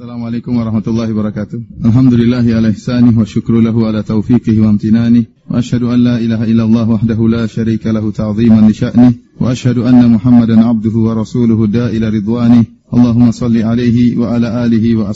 Assalamualaikum warahmatullahi wabarakatuh. Alhamdulillah ala ihsanih wa syukru wa amtinanih. Wa ashhadu an la la syarika lahu sya'nih. Wa ashhadu anna Muhammadan abduhu wa rasuluhu da'ila ridwanih. Allahumma salli alaihi wa alihi wa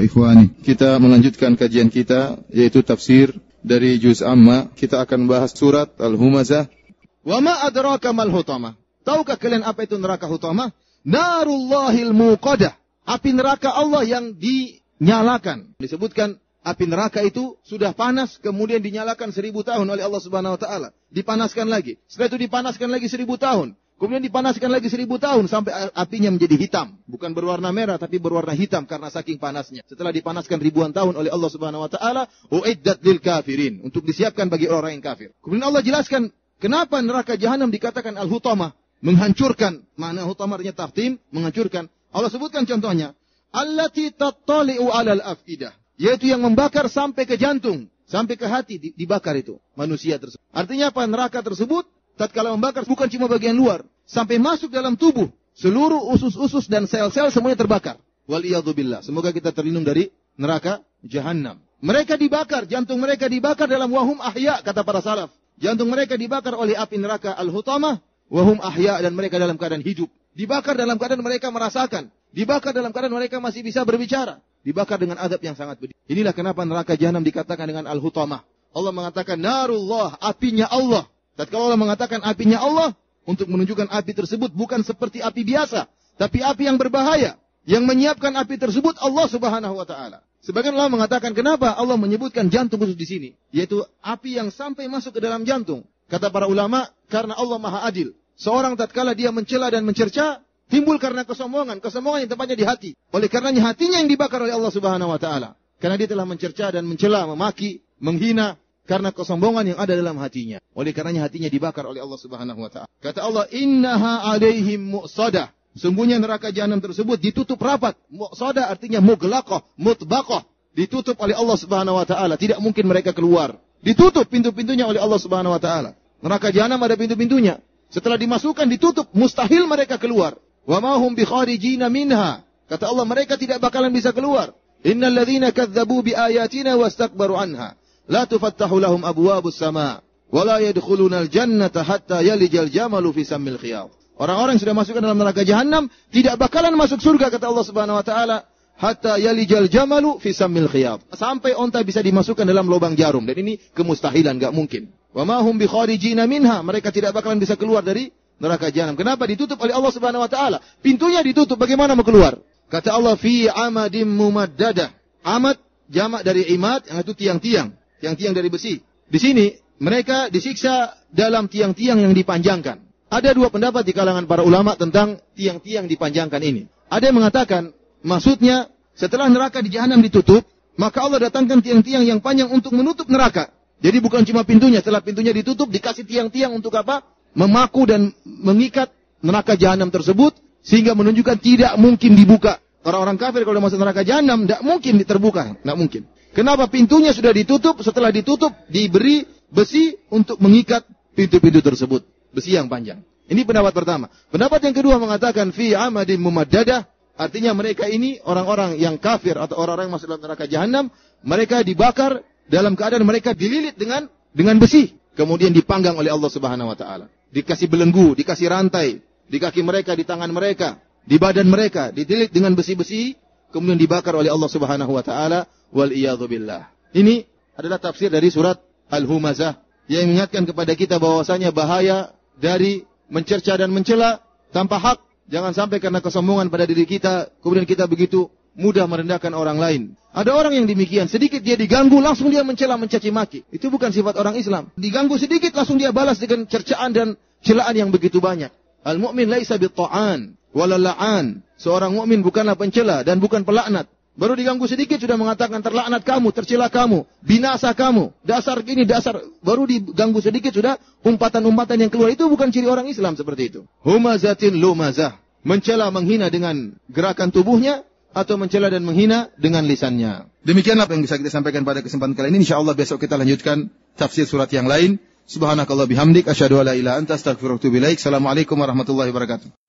wa. Kita melanjutkan kajian kita yaitu tafsir dari juz amma. Kita akan bahas surat Al-Humazah. Wa ma adraka mal hutama? Tahukah kalian apa itu neraka hutama? Narullahil muqadah api neraka Allah yang dinyalakan. Disebutkan api neraka itu sudah panas, kemudian dinyalakan seribu tahun oleh Allah Subhanahu Wa Taala. Dipanaskan lagi. Setelah itu dipanaskan lagi seribu tahun. Kemudian dipanaskan lagi seribu tahun sampai apinya menjadi hitam. Bukan berwarna merah, tapi berwarna hitam karena saking panasnya. Setelah dipanaskan ribuan tahun oleh Allah Subhanahu Wa Taala, uiddat lil kafirin untuk disiapkan bagi orang yang kafir. Kemudian Allah jelaskan kenapa neraka jahanam dikatakan al-hutamah, menghancurkan. Mana hutamah artinya taftim, menghancurkan. Allah sebutkan contohnya, allati tattali'u 'alal afidah, yaitu yang membakar sampai ke jantung, sampai ke hati dibakar itu manusia tersebut. Artinya apa? Neraka tersebut tatkala membakar bukan cuma bagian luar, sampai masuk dalam tubuh, seluruh usus-usus dan sel-sel semuanya terbakar. Wal billah. Semoga kita terlindung dari neraka jahanam. Mereka dibakar, jantung mereka dibakar dalam wahum ahya kata para salaf. Jantung mereka dibakar oleh api neraka al-hutamah, wahum ahya dan mereka dalam keadaan hidup. Dibakar dalam keadaan mereka merasakan. Dibakar dalam keadaan mereka masih bisa berbicara. Dibakar dengan adab yang sangat pedih. Inilah kenapa neraka jahanam dikatakan dengan al-hutamah. Allah mengatakan narullah, apinya Allah. Tatkala Allah mengatakan apinya Allah, untuk menunjukkan api tersebut bukan seperti api biasa, tapi api yang berbahaya. Yang menyiapkan api tersebut Allah Subhanahu wa taala. Sebagian Allah mengatakan kenapa Allah menyebutkan jantung khusus di sini, yaitu api yang sampai masuk ke dalam jantung. Kata para ulama, karena Allah Maha Adil. Seorang tatkala dia mencela dan mencerca, timbul karena kesombongan. Kesombongan yang tempatnya di hati. Oleh karenanya hatinya yang dibakar oleh Allah Subhanahu wa taala. Karena dia telah mencerca dan mencela, memaki, menghina karena kesombongan yang ada dalam hatinya. Oleh karenanya hatinya dibakar oleh Allah Subhanahu wa taala. Kata Allah, "Innaha 'alaihim mu'sadah." Sungguhnya neraka jahanam tersebut ditutup rapat. Mu'sadah artinya muglaqah, mutbaqah. Ditutup oleh Allah Subhanahu wa taala, tidak mungkin mereka keluar. Ditutup pintu-pintunya oleh Allah Subhanahu wa taala. Neraka jahanam ada pintu-pintunya. Setelah dimasukkan ditutup, mustahil mereka keluar. Wa ma hum bikharijina minha. Kata Allah, mereka tidak bakalan bisa keluar. Innal ladzina kadzdzabu bi ayatina wastakbaru anha. La tufattahu lahum abwabus sama. Wa la yadkhuluna al-jannata hatta yalijal jamalu fi sammil khiyat. Orang-orang yang sudah masuk dalam neraka jahanam tidak bakalan masuk surga kata Allah Subhanahu wa taala hatta yalijal jamalu fi sammil khiyat. Sampai onta bisa dimasukkan dalam lubang jarum dan ini kemustahilan, enggak mungkin. Wa ma hum bikharijina minha. Mereka tidak bakalan bisa keluar dari neraka jahanam. Kenapa? Ditutup oleh Allah Subhanahu wa taala. Pintunya ditutup, bagaimana mau keluar? Kata Allah fi amadim mumaddadah. Amad jamak dari imad yang itu tiang-tiang, tiang-tiang dari besi. Di sini mereka disiksa dalam tiang-tiang yang dipanjangkan. Ada dua pendapat di kalangan para ulama tentang tiang-tiang dipanjangkan ini. Ada yang mengatakan maksudnya setelah neraka di jahanam ditutup, maka Allah datangkan tiang-tiang yang panjang untuk menutup neraka. Jadi bukan cuma pintunya, setelah pintunya ditutup dikasih tiang-tiang untuk apa? Memaku dan mengikat neraka jahanam tersebut sehingga menunjukkan tidak mungkin dibuka. Orang-orang kafir kalau masuk neraka jahanam tidak mungkin terbuka, tidak mungkin. Kenapa pintunya sudah ditutup? Setelah ditutup diberi besi untuk mengikat pintu-pintu tersebut, besi yang panjang. Ini pendapat pertama. Pendapat yang kedua mengatakan fi amadin mumaddadah, artinya mereka ini orang-orang yang kafir atau orang-orang yang masuk dalam neraka jahanam, mereka dibakar dalam keadaan mereka dililit dengan dengan besi, kemudian dipanggang oleh Allah Subhanahu wa taala. Dikasih belenggu, dikasih rantai di kaki mereka, di tangan mereka, di badan mereka, dililit dengan besi-besi, kemudian dibakar oleh Allah Subhanahu wa taala wal billah. Ini adalah tafsir dari surat Al-Humazah yang mengingatkan kepada kita bahwasanya bahaya dari mencerca dan mencela tanpa hak. Jangan sampai karena kesombongan pada diri kita, kemudian kita begitu mudah merendahkan orang lain. Ada orang yang demikian, sedikit dia diganggu, langsung dia mencela, mencaci maki. Itu bukan sifat orang Islam. Diganggu sedikit, langsung dia balas dengan cercaan dan celaan yang begitu banyak. Al-mu'min laisa bitta'an, walala'an. Seorang mukmin bukanlah pencela dan bukan pelaknat. Baru diganggu sedikit sudah mengatakan terlaknat kamu, tercela kamu, binasa kamu, dasar gini, dasar. Baru diganggu sedikit sudah umpatan-umpatan yang keluar. Itu bukan ciri orang Islam seperti itu. Humazatin lumazah. Mencela, menghina dengan gerakan tubuhnya, atau mencela dan menghina dengan lisannya. Demikianlah apa yang bisa kita sampaikan pada kesempatan kali ini. InsyaAllah besok kita lanjutkan tafsir surat yang lain. Subhanakallah bihamdik. Asyadu ala ila anta. Assalamualaikum warahmatullahi wabarakatuh.